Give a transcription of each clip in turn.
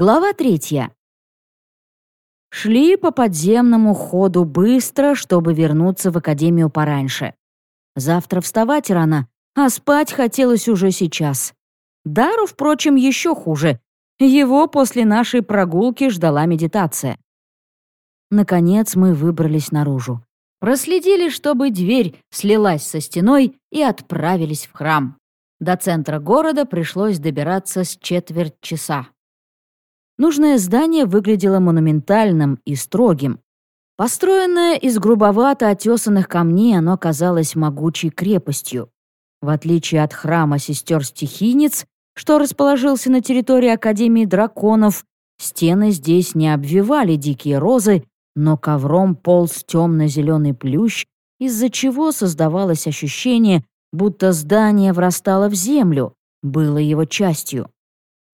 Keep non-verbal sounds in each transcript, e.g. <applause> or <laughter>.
Глава третья. Шли по подземному ходу быстро, чтобы вернуться в академию пораньше. Завтра вставать рано, а спать хотелось уже сейчас. Дару, впрочем, еще хуже. Его после нашей прогулки ждала медитация. Наконец мы выбрались наружу. Проследили, чтобы дверь слилась со стеной и отправились в храм. До центра города пришлось добираться с четверть часа. Нужное здание выглядело монументальным и строгим. Построенное из грубовато отесанных камней, оно казалось могучей крепостью. В отличие от храма сестер-стихийниц, что расположился на территории Академии драконов, стены здесь не обвивали дикие розы, но ковром полз темно-зеленый плющ, из-за чего создавалось ощущение, будто здание врастало в землю, было его частью.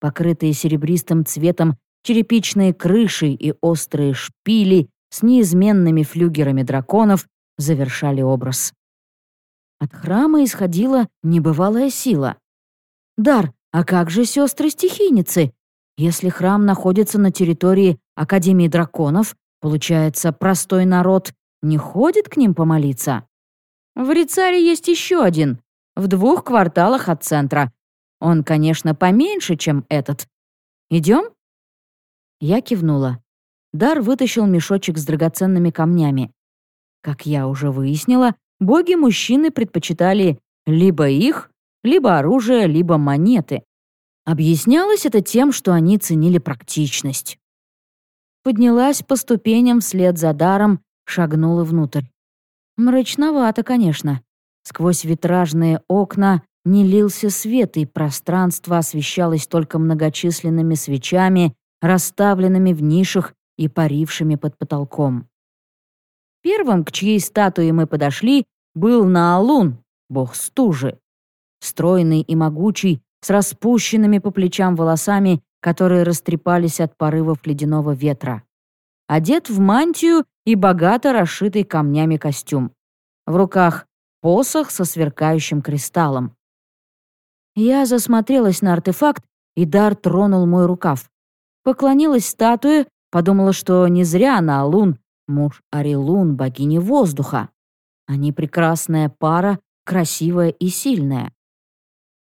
Покрытые серебристым цветом черепичные крыши и острые шпили с неизменными флюгерами драконов завершали образ. От храма исходила небывалая сила. «Дар, а как же сестры-стихийницы? Если храм находится на территории Академии драконов, получается, простой народ не ходит к ним помолиться?» «В Рицаре есть еще один, в двух кварталах от центра, он, конечно, поменьше, чем этот. Идем? Я кивнула. Дар вытащил мешочек с драгоценными камнями. Как я уже выяснила, боги-мужчины предпочитали либо их, либо оружие, либо монеты. Объяснялось это тем, что они ценили практичность. Поднялась по ступеням вслед за даром, шагнула внутрь. Мрачновато, конечно. Сквозь витражные окна не лился свет, и пространство освещалось только многочисленными свечами, расставленными в нишах и парившими под потолком. Первым, к чьей статуе мы подошли, был Наалун, бог стужи. Стройный и могучий, с распущенными по плечам волосами, которые растрепались от порывов ледяного ветра. Одет в мантию и богато расшитый камнями костюм. В руках посох со сверкающим кристаллом. Я засмотрелась на артефакт, и дар тронул мой рукав. Поклонилась статуе, подумала, что не зря она Алун, муж Арилун, богини воздуха. Они прекрасная пара, красивая и сильная.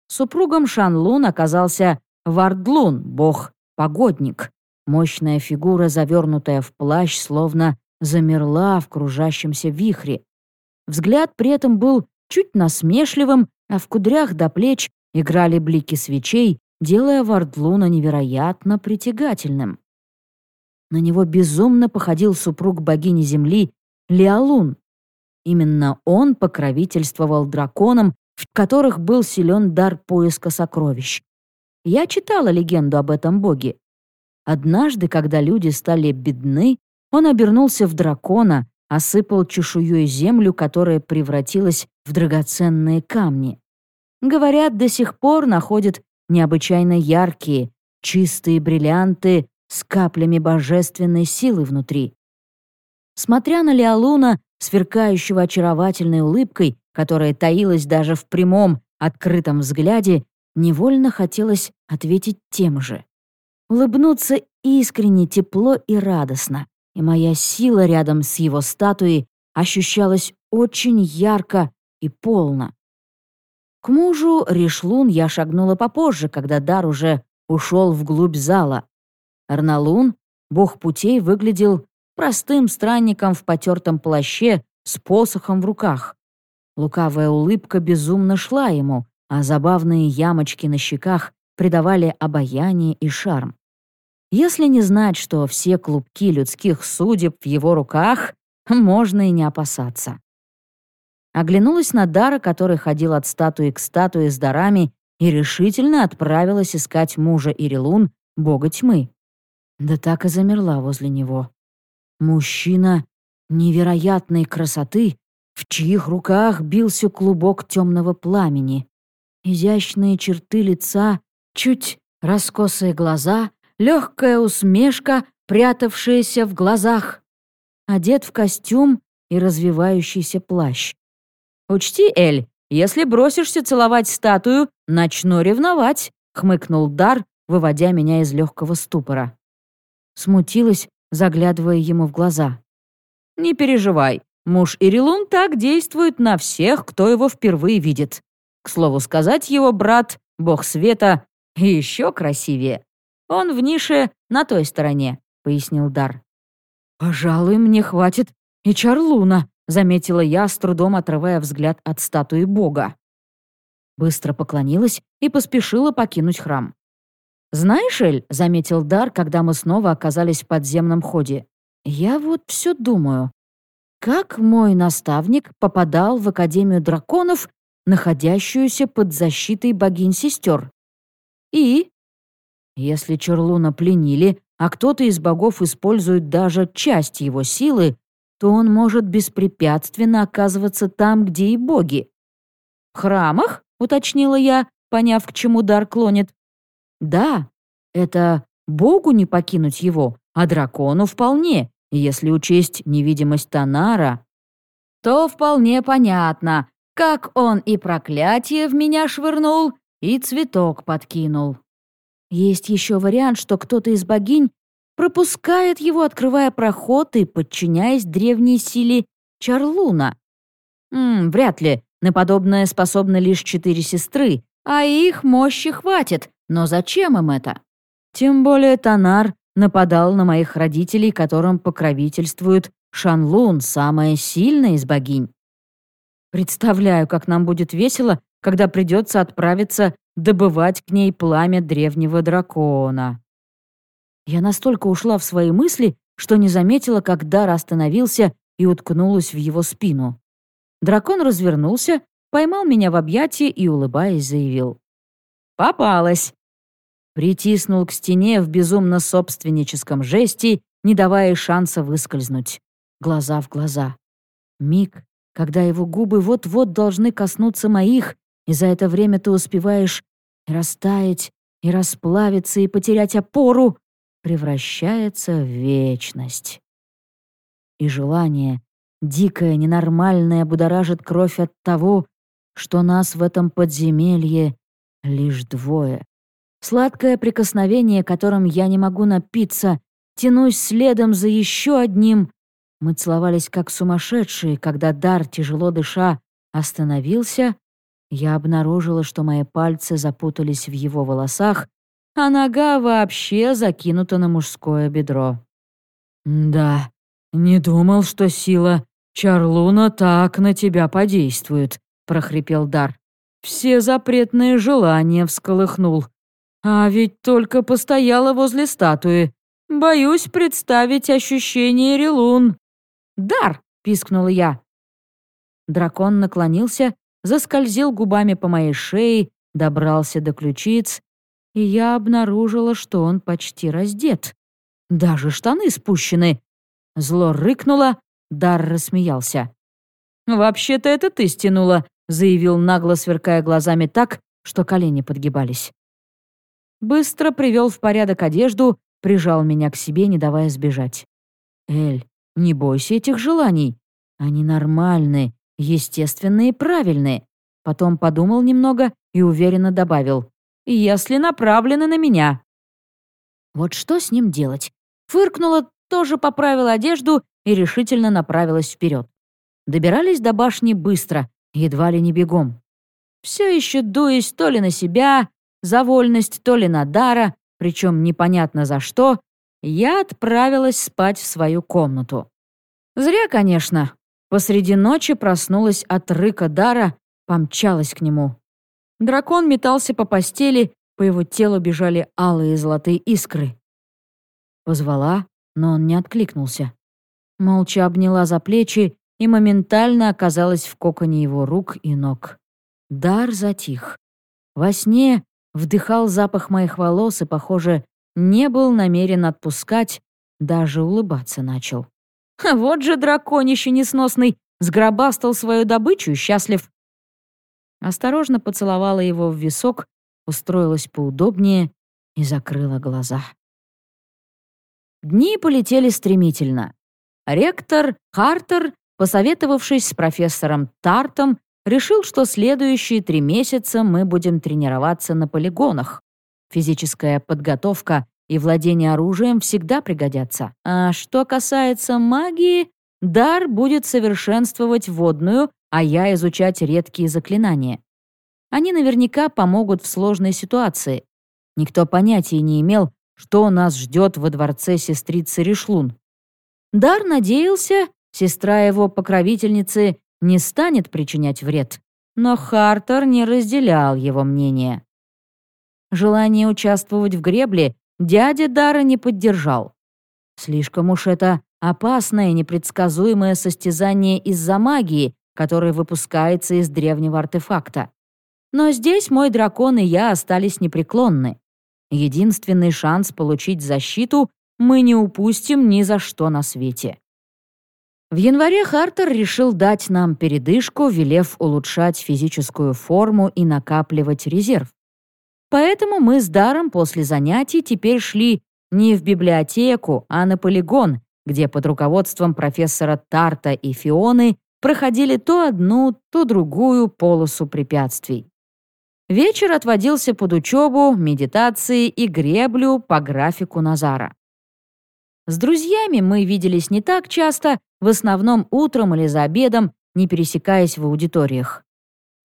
Супругом Шанлун оказался Вардлун, бог-погодник. Мощная фигура, завернутая в плащ, словно замерла в кружащемся вихре. Взгляд при этом был чуть насмешливым, а в кудрях до плеч Играли блики свечей, делая Вардлуна невероятно притягательным. На него безумно походил супруг богини Земли Леолун. Именно он покровительствовал драконам, в которых был силен дар поиска сокровищ. Я читала легенду об этом боге. Однажды, когда люди стали бедны, он обернулся в дракона, осыпал чешуей землю, которая превратилась в драгоценные камни. Говорят, до сих пор находят необычайно яркие, чистые бриллианты с каплями божественной силы внутри. Смотря на Леолуна, сверкающего очаровательной улыбкой, которая таилась даже в прямом, открытом взгляде, невольно хотелось ответить тем же. Улыбнуться искренне, тепло и радостно, и моя сила рядом с его статуей ощущалась очень ярко и полно. К мужу Ришлун я шагнула попозже, когда дар уже ушел вглубь зала. Арналун, бог путей, выглядел простым странником в потертом плаще с посохом в руках. Лукавая улыбка безумно шла ему, а забавные ямочки на щеках придавали обаяние и шарм. Если не знать, что все клубки людских судеб в его руках, <laughs> можно и не опасаться. Оглянулась на Дара, который ходил от статуи к статуе с дарами, и решительно отправилась искать мужа Ирилун, бога тьмы. Да так и замерла возле него. Мужчина невероятной красоты, в чьих руках бился клубок темного пламени. Изящные черты лица, чуть раскосые глаза, легкая усмешка, прятавшаяся в глазах. Одет в костюм и развивающийся плащ. «Учти, Эль, если бросишься целовать статую, начну ревновать», — хмыкнул Дар, выводя меня из легкого ступора. Смутилась, заглядывая ему в глаза. «Не переживай, муж Ирилун так действует на всех, кто его впервые видит. К слову сказать, его брат, бог света, еще красивее. Он в нише на той стороне», — пояснил Дар. «Пожалуй, мне хватит и Чарлуна», — заметила я, с трудом отрывая взгляд от статуи бога. Быстро поклонилась и поспешила покинуть храм. «Знаешь, Эль», — заметил Дар, когда мы снова оказались в подземном ходе, «я вот все думаю, как мой наставник попадал в Академию драконов, находящуюся под защитой богинь-сестер? И, если Черлуна пленили, а кто-то из богов использует даже часть его силы, то он может беспрепятственно оказываться там, где и боги. «В храмах?» — уточнила я, поняв, к чему дар клонит. Да, это Богу не покинуть его, а дракону вполне, если учесть невидимость Танара. То вполне понятно, как он и проклятие в меня швырнул, и цветок подкинул. Есть еще вариант, что кто-то из богинь пропускает его, открывая проход и подчиняясь древней силе Чарлуна. М -м, вряд ли. На подобное способны лишь четыре сестры, а их мощи хватит, но зачем им это? Тем более Танар нападал на моих родителей, которым покровительствует Шанлун, самая сильная из богинь. Представляю, как нам будет весело, когда придется отправиться добывать к ней пламя древнего дракона. Я настолько ушла в свои мысли, что не заметила, как Дар остановился и уткнулась в его спину. Дракон развернулся, поймал меня в объятии и, улыбаясь, заявил. «Попалась!» Притиснул к стене в безумно собственническом жесте, не давая шанса выскользнуть. Глаза в глаза. Миг, когда его губы вот-вот должны коснуться моих, и за это время ты успеваешь и растаять, и расплавиться, и потерять опору, превращается в вечность. И желание, дикое, ненормальное, будоражит кровь от того, что нас в этом подземелье лишь двое. Сладкое прикосновение, которым я не могу напиться, тянусь следом за еще одним. Мы целовались как сумасшедшие, когда дар, тяжело дыша, остановился. Я обнаружила, что мои пальцы запутались в его волосах, а нога вообще закинута на мужское бедро. «Да, не думал, что сила Чарлуна так на тебя подействует», — прохрипел Дар. «Все запретные желания всколыхнул. А ведь только постояла возле статуи. Боюсь представить ощущение Релун». «Дар!» — пискнула я. Дракон наклонился, заскользил губами по моей шее, добрался до ключиц, и я обнаружила, что он почти раздет. Даже штаны спущены. Зло рыкнуло, Дар рассмеялся. «Вообще-то это ты стянула», — заявил нагло, сверкая глазами так, что колени подгибались. Быстро привел в порядок одежду, прижал меня к себе, не давая сбежать. «Эль, не бойся этих желаний. Они нормальные, естественные и правильные». Потом подумал немного и уверенно добавил. «Если направлены на меня». Вот что с ним делать? Фыркнула, тоже поправила одежду и решительно направилась вперед. Добирались до башни быстро, едва ли не бегом. Все еще дуясь то ли на себя, за вольность, то ли на дара, причем непонятно за что, я отправилась спать в свою комнату. Зря, конечно. Посреди ночи проснулась от рыка дара, помчалась к нему. Дракон метался по постели, по его телу бежали алые золотые искры. Позвала, но он не откликнулся. Молча обняла за плечи и моментально оказалась в коконе его рук и ног. Дар затих. Во сне вдыхал запах моих волос и, похоже, не был намерен отпускать, даже улыбаться начал. Вот же драконище несносный, сгробастал свою добычу и счастлив. Осторожно поцеловала его в висок, устроилась поудобнее и закрыла глаза. Дни полетели стремительно. Ректор Хартер, посоветовавшись с профессором Тартом, решил, что следующие три месяца мы будем тренироваться на полигонах. Физическая подготовка и владение оружием всегда пригодятся. А что касается магии, дар будет совершенствовать водную, а я изучать редкие заклинания. Они наверняка помогут в сложной ситуации. Никто понятия не имел, что нас ждет во дворце сестрицы Ришлун. Дар надеялся, сестра его покровительницы не станет причинять вред, но Хартер не разделял его мнение. Желание участвовать в гребле дядя Дара не поддержал. Слишком уж это опасное непредсказуемое состязание из-за магии, которое выпускается из древнего артефакта. Но здесь мой дракон и я остались непреклонны. Единственный шанс получить защиту мы не упустим ни за что на свете. В январе Хартер решил дать нам передышку, велев улучшать физическую форму и накапливать резерв. Поэтому мы с Даром после занятий теперь шли не в библиотеку, а на полигон, где под руководством профессора Тарта и Фионы проходили то одну, то другую полосу препятствий. Вечер отводился под учебу, медитации и греблю по графику Назара. С друзьями мы виделись не так часто, в основном утром или за обедом, не пересекаясь в аудиториях.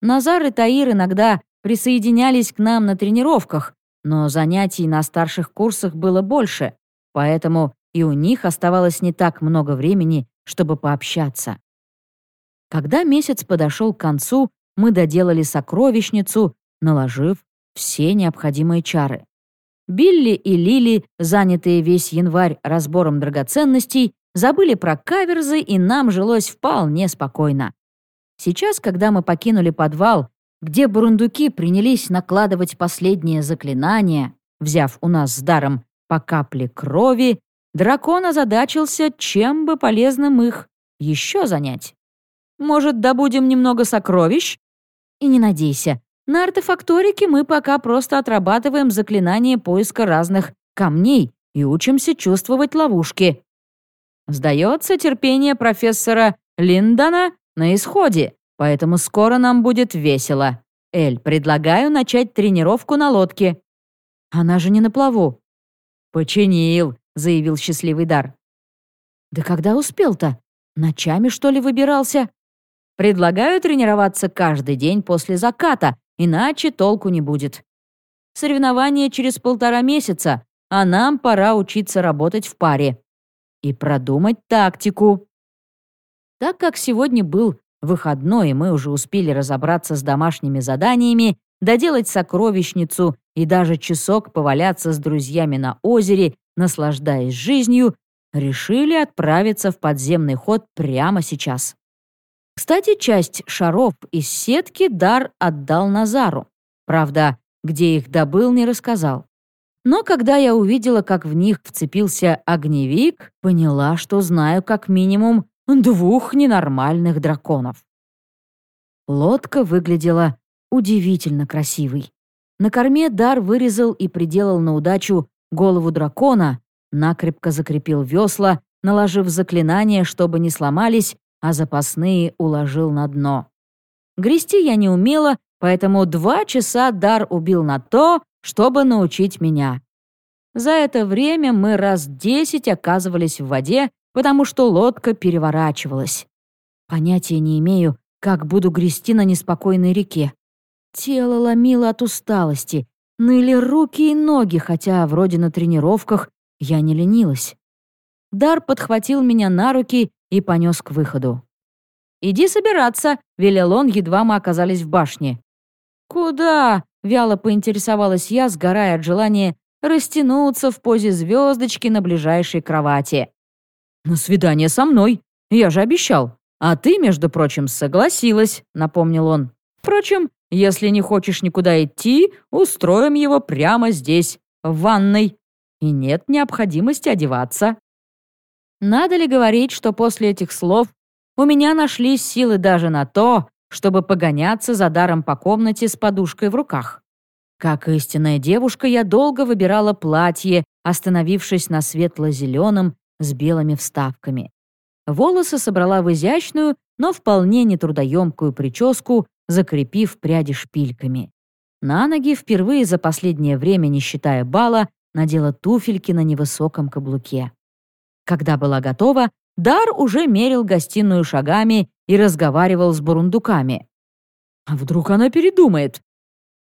Назар и Таир иногда присоединялись к нам на тренировках, но занятий на старших курсах было больше, поэтому и у них оставалось не так много времени, чтобы пообщаться. Когда месяц подошел к концу, мы доделали сокровищницу наложив все необходимые чары. Билли и Лили, занятые весь январь разбором драгоценностей, забыли про каверзы, и нам жилось вполне спокойно. Сейчас, когда мы покинули подвал, где бурундуки принялись накладывать последние заклинания, взяв у нас с даром по капле крови, дракон озадачился, чем бы полезным их еще занять. Может, добудем немного сокровищ? И не надейся, на артефакторике мы пока просто отрабатываем заклинание поиска разных камней и учимся чувствовать ловушки. Сдается терпение профессора Линдона на исходе, поэтому скоро нам будет весело. Эль, предлагаю начать тренировку на лодке. Она же не на плаву. «Починил», — заявил счастливый дар. «Да когда успел-то? Ночами, что ли, выбирался?» «Предлагаю тренироваться каждый день после заката, Иначе толку не будет. Соревнования через полтора месяца, а нам пора учиться работать в паре. И продумать тактику. Так как сегодня был выходной, и мы уже успели разобраться с домашними заданиями, доделать сокровищницу и даже часок поваляться с друзьями на озере, наслаждаясь жизнью, решили отправиться в подземный ход прямо сейчас. Кстати, часть шаров из сетки Дар отдал Назару. Правда, где их добыл, не рассказал. Но когда я увидела, как в них вцепился огневик, поняла, что знаю как минимум двух ненормальных драконов. Лодка выглядела удивительно красивой. На корме Дар вырезал и приделал на удачу голову дракона, накрепко закрепил весла, наложив заклинание, чтобы не сломались, а запасные уложил на дно. Грести я не умела, поэтому два часа дар убил на то, чтобы научить меня. За это время мы раз десять оказывались в воде, потому что лодка переворачивалась. Понятия не имею, как буду грести на неспокойной реке. Тело ломило от усталости, ныли руки и ноги, хотя вроде на тренировках я не ленилась. Дар подхватил меня на руки и понес к выходу. «Иди собираться», — велел он, едва мы оказались в башне. «Куда?» — вяло поинтересовалась я, сгорая от желания растянуться в позе звездочки на ближайшей кровати. «На свидание со мной. Я же обещал. А ты, между прочим, согласилась», — напомнил он. «Впрочем, если не хочешь никуда идти, устроим его прямо здесь, в ванной. И нет необходимости одеваться». Надо ли говорить, что после этих слов у меня нашлись силы даже на то, чтобы погоняться за даром по комнате с подушкой в руках? Как истинная девушка, я долго выбирала платье, остановившись на светло-зеленом с белыми вставками. Волосы собрала в изящную, но вполне нетрудоемкую прическу, закрепив пряди шпильками. На ноги впервые за последнее время, не считая бала, надела туфельки на невысоком каблуке. Когда была готова, Дар уже мерил гостиную шагами и разговаривал с бурундуками. А вдруг она передумает?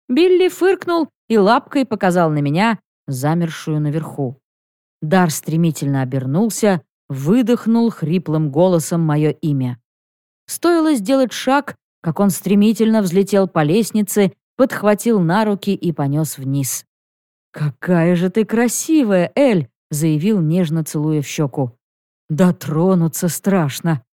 Билли фыркнул и лапкой показал на меня, замершую наверху. Дар стремительно обернулся, выдохнул хриплым голосом мое имя. Стоило сделать шаг, как он стремительно взлетел по лестнице, подхватил на руки и понес вниз. «Какая же ты красивая, Эль!» — заявил, нежно целуя в щеку. «Дотронуться страшно!»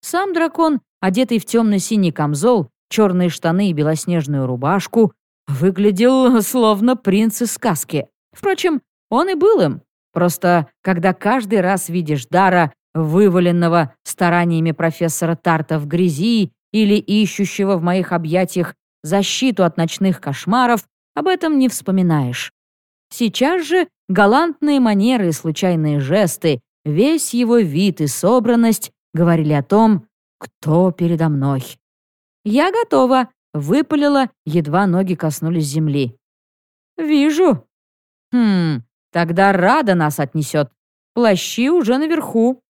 Сам дракон, одетый в темно-синий камзол, черные штаны и белоснежную рубашку, выглядел словно принц из сказки. Впрочем, он и был им. Просто, когда каждый раз видишь Дара, вываленного стараниями профессора Тарта в грязи или ищущего в моих объятиях защиту от ночных кошмаров, об этом не вспоминаешь. Сейчас же галантные манеры и случайные жесты, весь его вид и собранность говорили о том, кто передо мной. «Я готова», — выпалила, едва ноги коснулись земли. «Вижу». «Хм, тогда Рада нас отнесет. Плащи уже наверху».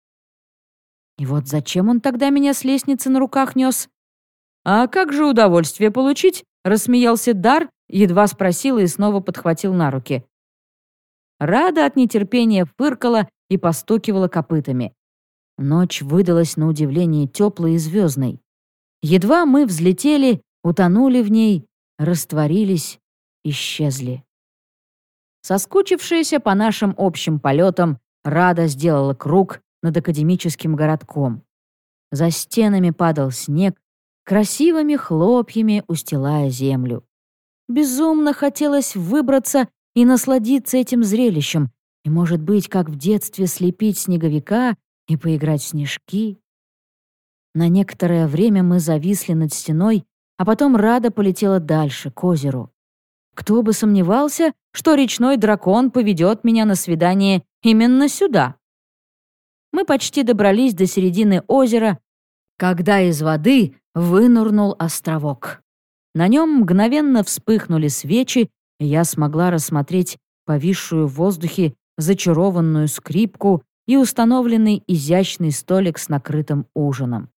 И вот зачем он тогда меня с лестницы на руках нес? «А как же удовольствие получить?» — рассмеялся Дар, едва спросила и снова подхватил на руки. Рада от нетерпения фыркала и постукивала копытами. Ночь выдалась на удивление теплой и звездной. Едва мы взлетели, утонули в ней, растворились, исчезли. Соскучившаяся по нашим общим полетам, Рада сделала круг над академическим городком. За стенами падал снег, красивыми хлопьями устилая землю. Безумно хотелось выбраться и насладиться этим зрелищем, и, может быть, как в детстве слепить снеговика и поиграть в снежки. На некоторое время мы зависли над стеной, а потом Рада полетела дальше, к озеру. Кто бы сомневался, что речной дракон поведет меня на свидание именно сюда. Мы почти добрались до середины озера, когда из воды вынурнул островок. На нем мгновенно вспыхнули свечи, я смогла рассмотреть повисшую в воздухе зачарованную скрипку и установленный изящный столик с накрытым ужином.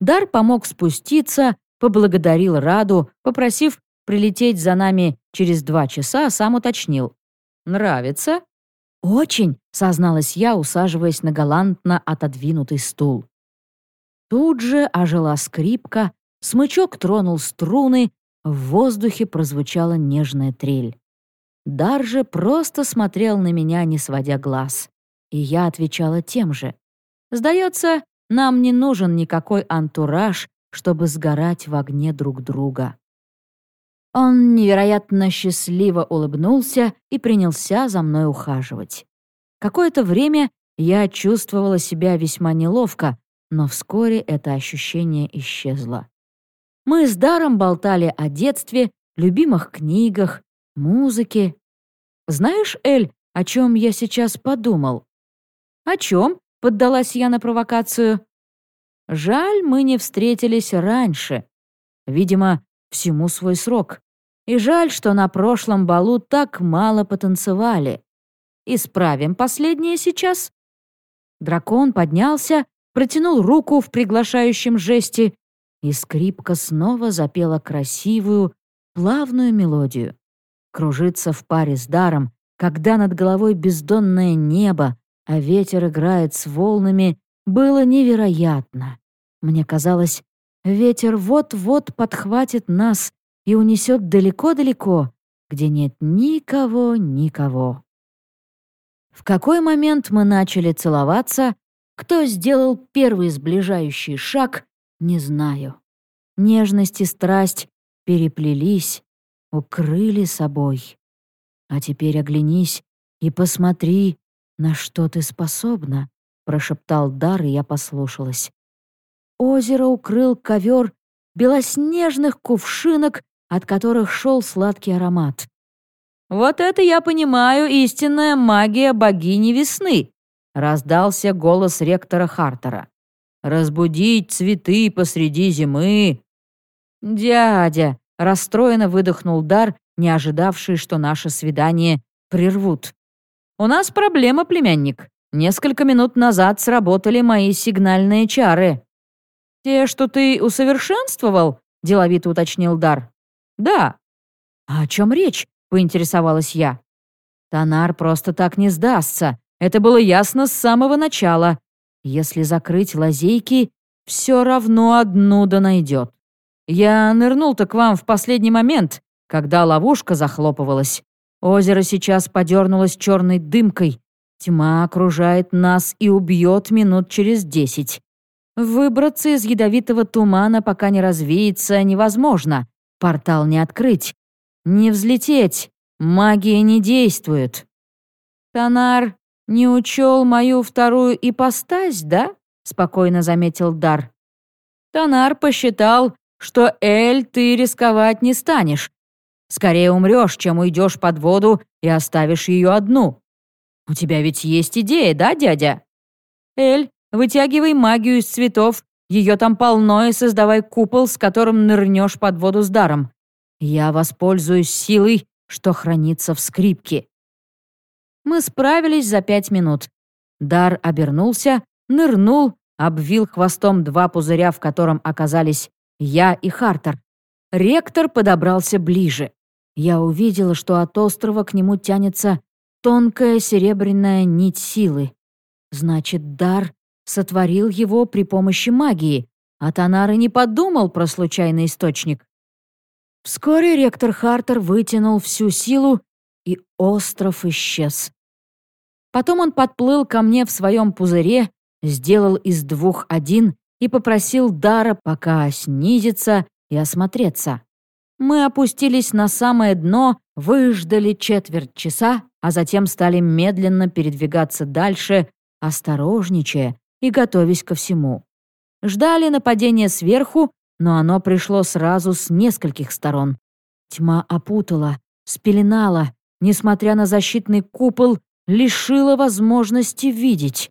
Дар помог спуститься, поблагодарил Раду, попросив прилететь за нами через два часа, а сам уточнил. «Нравится?» «Очень», — созналась я, усаживаясь на галантно отодвинутый стул. Тут же ожила скрипка, смычок тронул струны, в воздухе прозвучала нежная трель. Дар же просто смотрел на меня, не сводя глаз. И я отвечала тем же. Сдается, нам не нужен никакой антураж, чтобы сгорать в огне друг друга. Он невероятно счастливо улыбнулся и принялся за мной ухаживать. Какое-то время я чувствовала себя весьма неловко, но вскоре это ощущение исчезло. Мы с Даром болтали о детстве, любимых книгах, музыке. Знаешь, Эль, о чем я сейчас подумал? О чем? — поддалась я на провокацию. «Жаль, мы не встретились раньше. Видимо, всему свой срок. И жаль, что на прошлом балу так мало потанцевали. Исправим последнее сейчас». Дракон поднялся, протянул руку в приглашающем жесте, и скрипка снова запела красивую, плавную мелодию. Кружиться в паре с даром, когда над головой бездонное небо, а ветер играет с волнами, было невероятно. Мне казалось, ветер вот-вот подхватит нас и унесет далеко-далеко, где нет никого, никого. В какой момент мы начали целоваться, кто сделал первый сближающий шаг, не знаю. Нежность и страсть переплелись, укрыли собой. А теперь оглянись и посмотри, «На что ты способна?» — прошептал Дар, и я послушалась. Озеро укрыл ковер белоснежных кувшинок, от которых шел сладкий аромат. «Вот это я понимаю истинная магия богини весны!» — раздался голос ректора Хартера. «Разбудить цветы посреди зимы!» «Дядя!» расстроенно выдохнул Дар, не ожидавший, что наше свидание прервут. «У нас проблема, племянник. Несколько минут назад сработали мои сигнальные чары». «Те, что ты усовершенствовал?» — деловито уточнил Дар. «Да». «А о чем речь?» — поинтересовалась я. «Тонар просто так не сдастся. Это было ясно с самого начала. Если закрыть лазейки, все равно одну да найдет. Я нырнул-то к вам в последний момент, когда ловушка захлопывалась. Озеро сейчас подернулось черной дымкой. Тьма окружает нас и убьет минут через десять. Выбраться из ядовитого тумана, пока не развеется, невозможно. Портал не открыть. Не взлететь. Магия не действует. Тонар не учел мою вторую ипостась, да?» — спокойно заметил Дар. Тонар посчитал, что Эль ты рисковать не станешь. Скорее умрешь, чем уйдешь под воду и оставишь ее одну. У тебя ведь есть идея, да, дядя? Эль, вытягивай магию из цветов, ее там полно, и создавай купол, с которым нырнешь под воду с даром. Я воспользуюсь силой, что хранится в скрипке. Мы справились за пять минут. Дар обернулся, нырнул, обвил хвостом два пузыря, в котором оказались я и Хартер. Ректор подобрался ближе. Я увидела, что от острова к нему тянется тонкая серебряная нить силы. Значит, дар сотворил его при помощи магии, а Танар и не подумал про случайный источник. Вскоре ректор Хартер вытянул всю силу, и остров исчез. Потом он подплыл ко мне в своем пузыре, сделал из двух один и попросил Дара пока снизиться и осмотреться. Мы опустились на самое дно, выждали четверть часа, а затем стали медленно передвигаться дальше, осторожничая и готовясь ко всему. Ждали нападения сверху, но оно пришло сразу с нескольких сторон. Тьма опутала, спеленала, несмотря на защитный купол, лишила возможности видеть.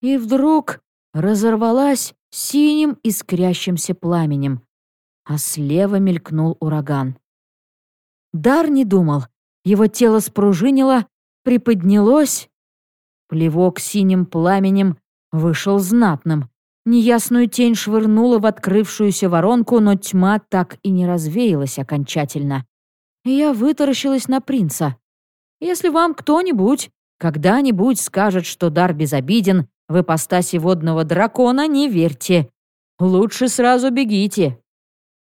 И вдруг разорвалась синим искрящимся пламенем, а слева мелькнул ураган. Дар не думал. Его тело спружинило, приподнялось. Плевок синим пламенем вышел знатным. Неясную тень швырнула в открывшуюся воронку, но тьма так и не развеялась окончательно. Я вытаращилась на принца. Если вам кто-нибудь когда-нибудь скажет, что дар безобиден, в ипостаси водного дракона не верьте. Лучше сразу бегите.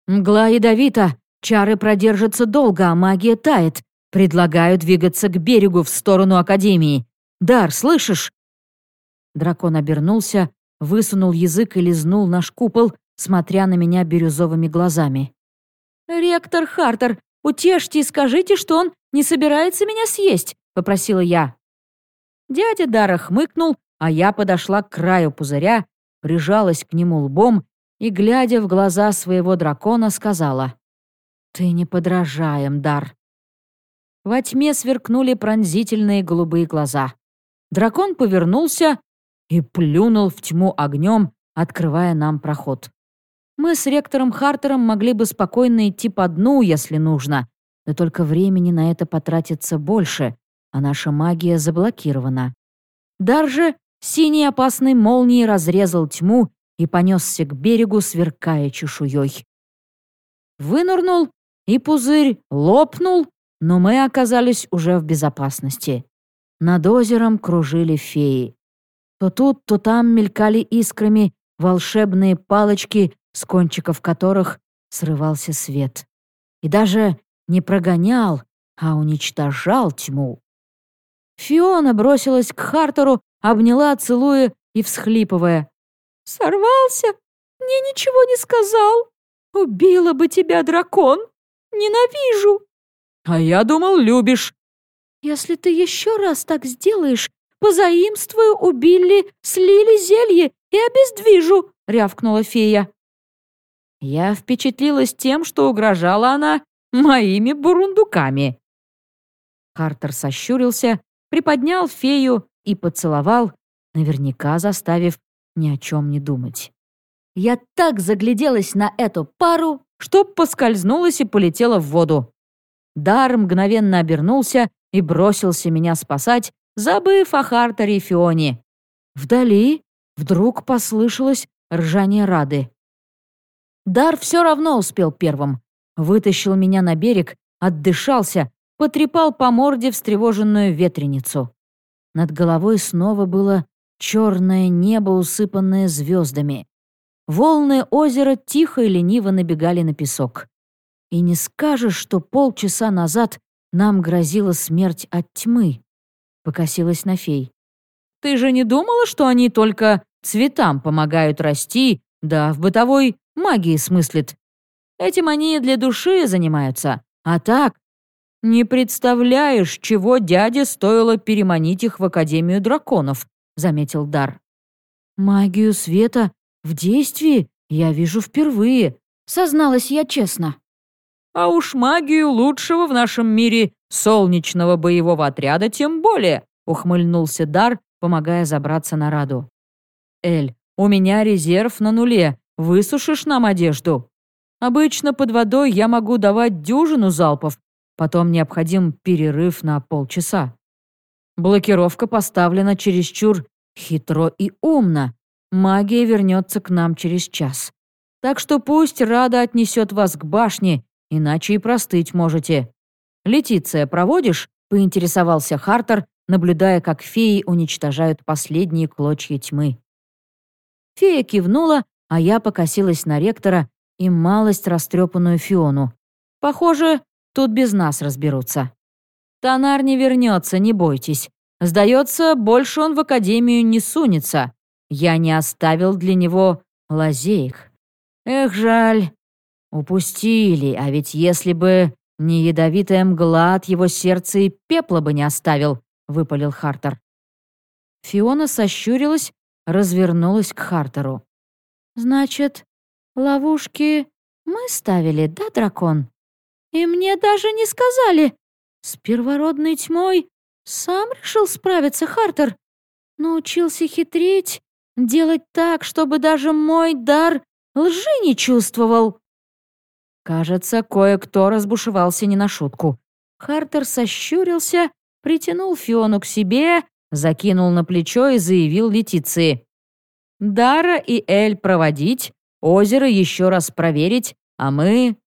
Мгла ядовита, чары продержатся долго, а магия тает. Предлагаю двигаться к берегу в сторону Академии. Дар, слышишь?» Дракон обернулся, высунул язык и лизнул наш купол, смотря на меня бирюзовыми глазами. «Ректор Хартер, утешьте и скажите, что он не собирается меня съесть», — попросила я. Дядя Дара хмыкнул, а я подошла к краю пузыря, прижалась к нему лбом и, глядя в глаза своего дракона, сказала «Ты не подражаем, Дар». Во тьме сверкнули пронзительные голубые глаза. Дракон повернулся и плюнул в тьму огнем, открывая нам проход. Мы с ректором Хартером могли бы спокойно идти по дну, если нужно, да только времени на это потратится больше, а наша магия заблокирована. Дар же синей опасной молнией разрезал тьму и понесся к берегу, сверкая чешуей. Вынырнул, и пузырь лопнул, но мы оказались уже в безопасности. Над озером кружили феи. То тут, то там мелькали искрами волшебные палочки, с кончиков которых срывался свет. И даже не прогонял, а уничтожал тьму. Фиона бросилась к Хартеру, обняла, целуя и всхлипывая. «Сорвался? Мне ничего не сказал. Убила бы тебя, дракон. Ненавижу!» «А я думал, любишь». «Если ты еще раз так сделаешь, позаимствую у Билли слили зелье и обездвижу», — рявкнула фея. Я впечатлилась тем, что угрожала она моими бурундуками. Хартер сощурился, приподнял фею и поцеловал, наверняка заставив ни о чем не думать. Я так загляделась на эту пару, чтоб поскользнулась и полетела в воду. Дар мгновенно обернулся и бросился меня спасать, забыв о Хартере и Фионе. Вдали вдруг послышалось ржание Рады. Дар все равно успел первым. Вытащил меня на берег, отдышался, потрепал по морде встревоженную ветреницу. Над головой снова было черное небо, усыпанное звездами. Волны озера тихо и лениво набегали на песок. И не скажешь, что полчаса назад нам грозила смерть от тьмы. Покосилась на фей. Ты же не думала, что они только цветам помогают расти, да в бытовой магии смыслит? Этим они для души занимаются. А так, не представляешь, чего дяде стоило переманить их в Академию драконов, заметил Дар. Магию света в действии я вижу впервые, созналась я честно. А уж магию лучшего в нашем мире солнечного боевого отряда тем более, ухмыльнулся Дар, помогая забраться на Раду. Эль, у меня резерв на нуле, высушишь нам одежду? Обычно под водой я могу давать дюжину залпов, потом необходим перерыв на полчаса. Блокировка поставлена чересчур хитро и умно. Магия вернется к нам через час. Так что пусть Рада отнесет вас к башне, иначе и простыть можете. Летиция, проводишь?» — поинтересовался Хартер, наблюдая, как феи уничтожают последние клочья тьмы. Фея кивнула, а я покосилась на ректора и малость растрепанную Фиону. Похоже, тут без нас разберутся. Тонар не вернется, не бойтесь. Сдается, больше он в академию не сунется. Я не оставил для него лазеек. Эх, жаль. Упустили, а ведь если бы не ядовитая мгла от его сердца и пепла бы не оставил, выпалил Хартер. Фиона сощурилась, развернулась к Хартеру. «Значит, ловушки мы ставили, да, дракон? И мне даже не сказали. С первородной тьмой сам решил справиться, Хартер. Научился хитрить, делать так, чтобы даже мой дар лжи не чувствовал». Кажется, кое-кто разбушевался не на шутку. Хартер сощурился, притянул Фиону к себе, закинул на плечо и заявил Летиции. «Дара и Эль проводить, озеро еще раз проверить, а мы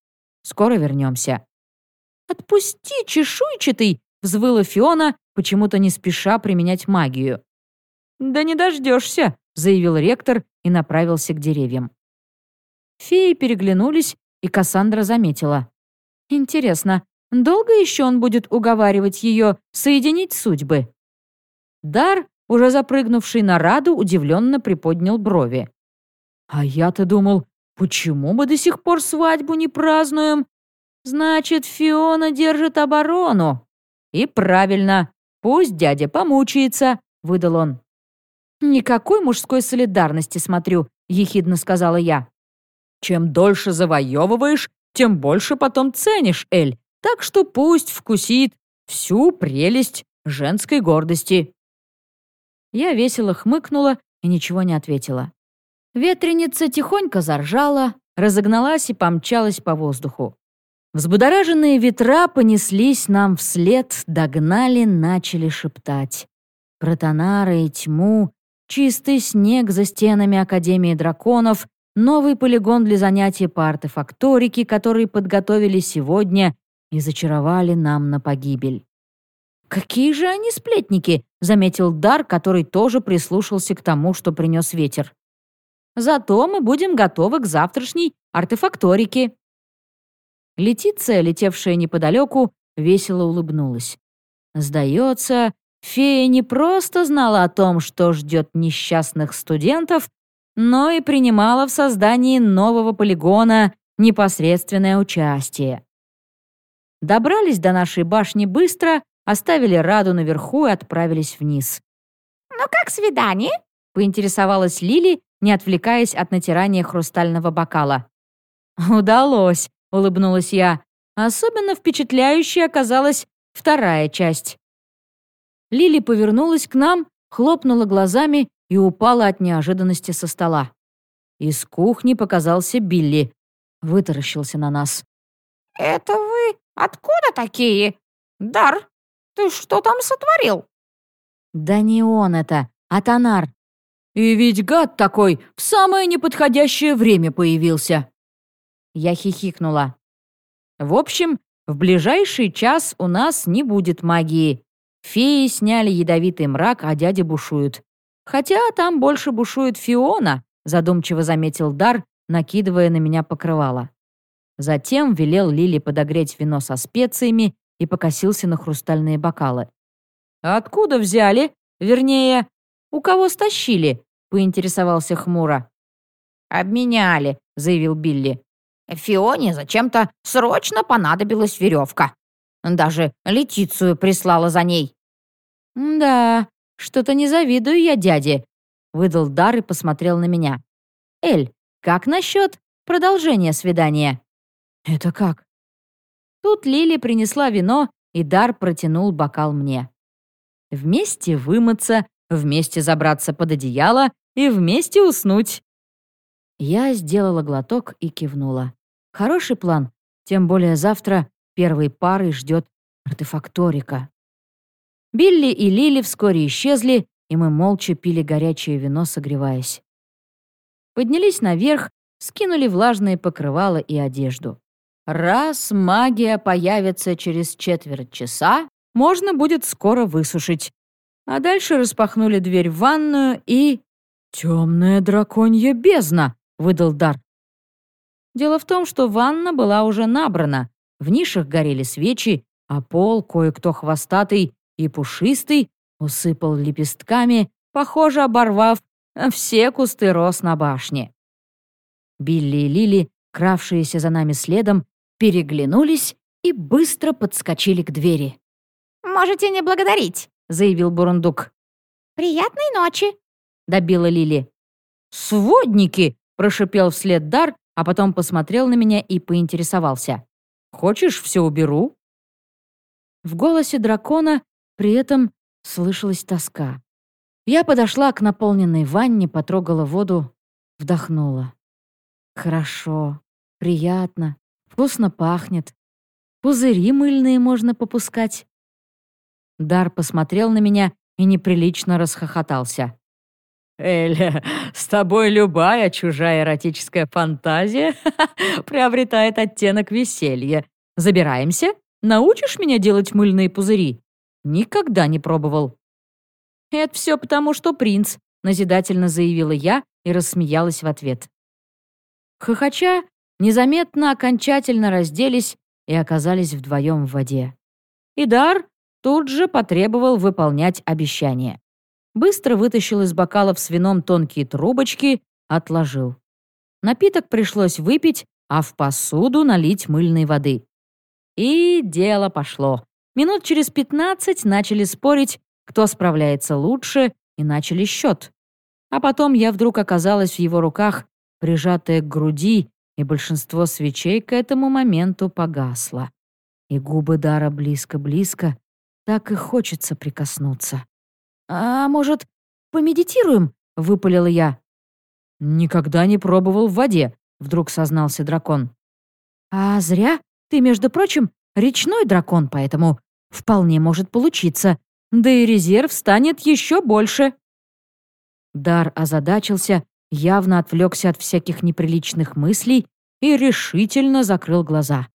скоро вернемся». «Отпусти, чешуйчатый!» — взвыла Фиона, почему-то не спеша применять магию. «Да не дождешься», — заявил ректор и направился к деревьям. Феи переглянулись, и Кассандра заметила. «Интересно, долго еще он будет уговаривать ее соединить судьбы?» Дар, уже запрыгнувший на Раду, удивленно приподнял брови. «А я-то думал, почему мы до сих пор свадьбу не празднуем? Значит, Фиона держит оборону. И правильно, пусть дядя помучается», — выдал он. «Никакой мужской солидарности, смотрю», — ехидно сказала я. Чем дольше завоевываешь, тем больше потом ценишь, Эль. Так что пусть вкусит всю прелесть женской гордости». Я весело хмыкнула и ничего не ответила. Ветреница тихонько заржала, разогналась и помчалась по воздуху. Взбудораженные ветра понеслись нам вслед, догнали, начали шептать. Про Тонара и тьму, чистый снег за стенами Академии драконов новый полигон для занятий по артефакторике, который подготовили сегодня и зачаровали нам на погибель. «Какие же они сплетники!» — заметил Дар, который тоже прислушался к тому, что принес ветер. «Зато мы будем готовы к завтрашней артефакторике». Летиция, летевшая неподалеку, весело улыбнулась. Сдается, фея не просто знала о том, что ждет несчастных студентов, но и принимала в создании нового полигона непосредственное участие. Добрались до нашей башни быстро, оставили Раду наверху и отправились вниз. «Ну как свидание?» — поинтересовалась Лили, не отвлекаясь от натирания хрустального бокала. «Удалось», — улыбнулась я. Особенно впечатляющей оказалась вторая часть. Лили повернулась к нам, хлопнула глазами и упала от неожиданности со стола. Из кухни показался Билли. вытаращился на нас. «Это вы откуда такие? Дар, ты что там сотворил?» «Да не он это, а Танар». «И ведь гад такой в самое неподходящее время появился». Я хихикнула. «В общем, в ближайший час у нас не будет магии. Феи сняли ядовитый мрак, а дяди бушуют. Хотя там больше бушует Фиона, задумчиво заметил Дар, накидывая на меня покрывало. Затем велел Лили подогреть вино со специями и покосился на хрустальные бокалы. «Откуда взяли? Вернее, у кого стащили?» — поинтересовался хмуро. «Обменяли», — заявил Билли. «Фионе зачем-то срочно понадобилась веревка. Даже Летицию прислала за ней». «Да, что-то не завидую я дяде», — выдал дар и посмотрел на меня. «Эль, как насчет продолжения свидания?» «Это как?» Тут Лили принесла вино, и дар протянул бокал мне. Вместе вымыться, вместе забраться под одеяло и вместе уснуть. Я сделала глоток и кивнула. Хороший план, тем более завтра первой парой ждет артефакторика. Билли и Лили вскоре исчезли, и мы молча пили горячее вино, согреваясь. Поднялись наверх, скинули влажные покрывала и одежду. Раз магия появится через четверть часа, можно будет скоро высушить. А дальше распахнули дверь в ванную и... «Темная драконья бездна!» — выдал Дар. Дело в том, что ванна была уже набрана, в нишах горели свечи, а пол, кое-кто хвостатый и пушистый, усыпал лепестками, похоже, оборвав все кусты роз на башне. Билли и Лили, кравшиеся за нами следом, переглянулись и быстро подскочили к двери. «Можете не благодарить», — заявил Бурундук. «Приятной ночи», — добила Лили. «Сводники!» — прошипел вслед Дар, а потом посмотрел на меня и поинтересовался. «Хочешь, все уберу?» В голосе дракона при этом слышалась тоска. Я подошла к наполненной ванне, потрогала воду, вдохнула. Хорошо, приятно, вкусно пахнет. Пузыри мыльные можно попускать. Дар посмотрел на меня и неприлично расхохотался. «Эля, с тобой любая чужая эротическая фантазия <laughs> приобретает оттенок веселья. Забираемся? Научишь меня делать мыльные пузыри?» Никогда не пробовал. «Это все потому, что принц», — назидательно заявила я и рассмеялась в ответ. Хохоча, незаметно окончательно разделись и оказались вдвоем в воде. Идар тут же потребовал выполнять обещание. Быстро вытащил из бокалов с вином тонкие трубочки, отложил. Напиток пришлось выпить, а в посуду налить мыльной воды. И дело пошло. Минут через пятнадцать начали спорить, кто справляется лучше, и начали счет. А потом я вдруг оказалась в его руках, прижатая к груди, и большинство свечей к этому моменту погасло. И губы Дара близко-близко, так и хочется прикоснуться. «А может, помедитируем?» — выпалила я. «Никогда не пробовал в воде», — вдруг сознался дракон. «А зря. Ты, между прочим, речной дракон, поэтому вполне может получиться. Да и резерв станет еще больше». Дар озадачился, явно отвлекся от всяких неприличных мыслей и решительно закрыл глаза.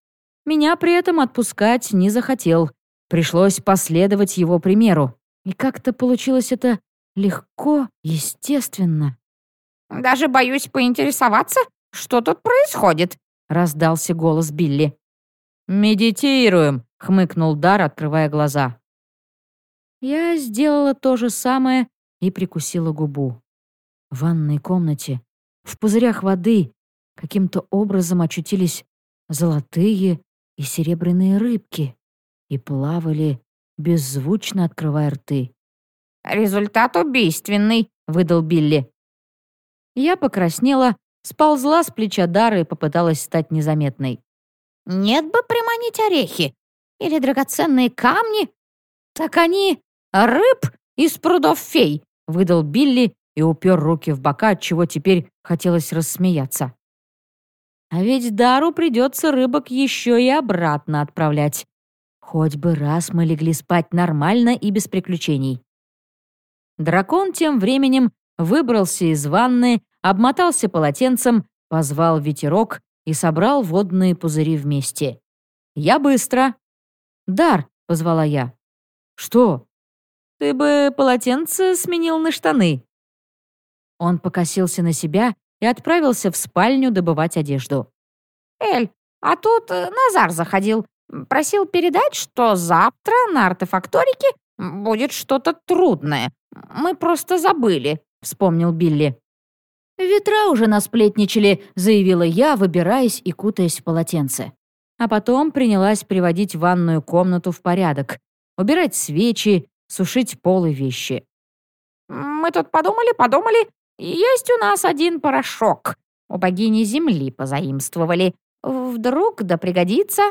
Меня при этом отпускать не захотел. Пришлось последовать его примеру. И как-то получилось это легко, естественно. «Даже боюсь поинтересоваться, что тут происходит», — раздался голос Билли. «Медитируем», — хмыкнул Дар, открывая глаза. Я сделала то же самое и прикусила губу. В ванной комнате, в пузырях воды, каким-то образом очутились золотые и серебряные рыбки и плавали, беззвучно открывая рты. «Результат убийственный», — выдал Билли. Я покраснела, сползла с плеча Дары и попыталась стать незаметной. «Нет бы приманить орехи или драгоценные камни. Так они рыб из прудов фей», — выдал Билли и упер руки в бока, чего теперь хотелось рассмеяться. А ведь Дару придется рыбок еще и обратно отправлять. Хоть бы раз мы легли спать нормально и без приключений. Дракон тем временем выбрался из ванны, обмотался полотенцем, позвал ветерок и собрал водные пузыри вместе. «Я быстро!» «Дар!» — позвала я. «Что?» «Ты бы полотенце сменил на штаны». Он покосился на себя и отправился в спальню добывать одежду. «Эль, а тут э, Назар заходил. Просил передать, что завтра на артефакторике будет что-то трудное. Мы просто забыли», — вспомнил Билли. «Ветра уже насплетничали», — заявила я, выбираясь и кутаясь в полотенце. А потом принялась приводить ванную комнату в порядок, убирать свечи, сушить пол и вещи. «Мы тут подумали, подумали. Есть у нас один порошок. У богини Земли позаимствовали. Вдруг да пригодится?»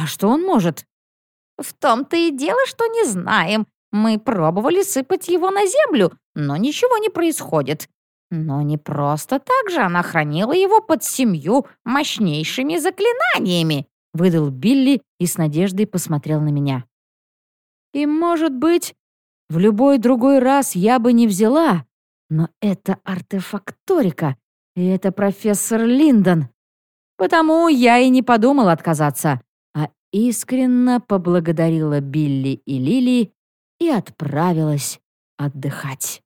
«А что он может?» «В том-то и дело, что не знаем. Мы пробовали сыпать его на землю, но ничего не происходит. Но не просто так же она хранила его под семью мощнейшими заклинаниями», выдал Билли и с надеждой посмотрел на меня. «И, может быть, в любой другой раз я бы не взяла, но это артефакторика, и это профессор Линдон. Потому я и не подумал отказаться, искренне поблагодарила Билли и Лили и отправилась отдыхать.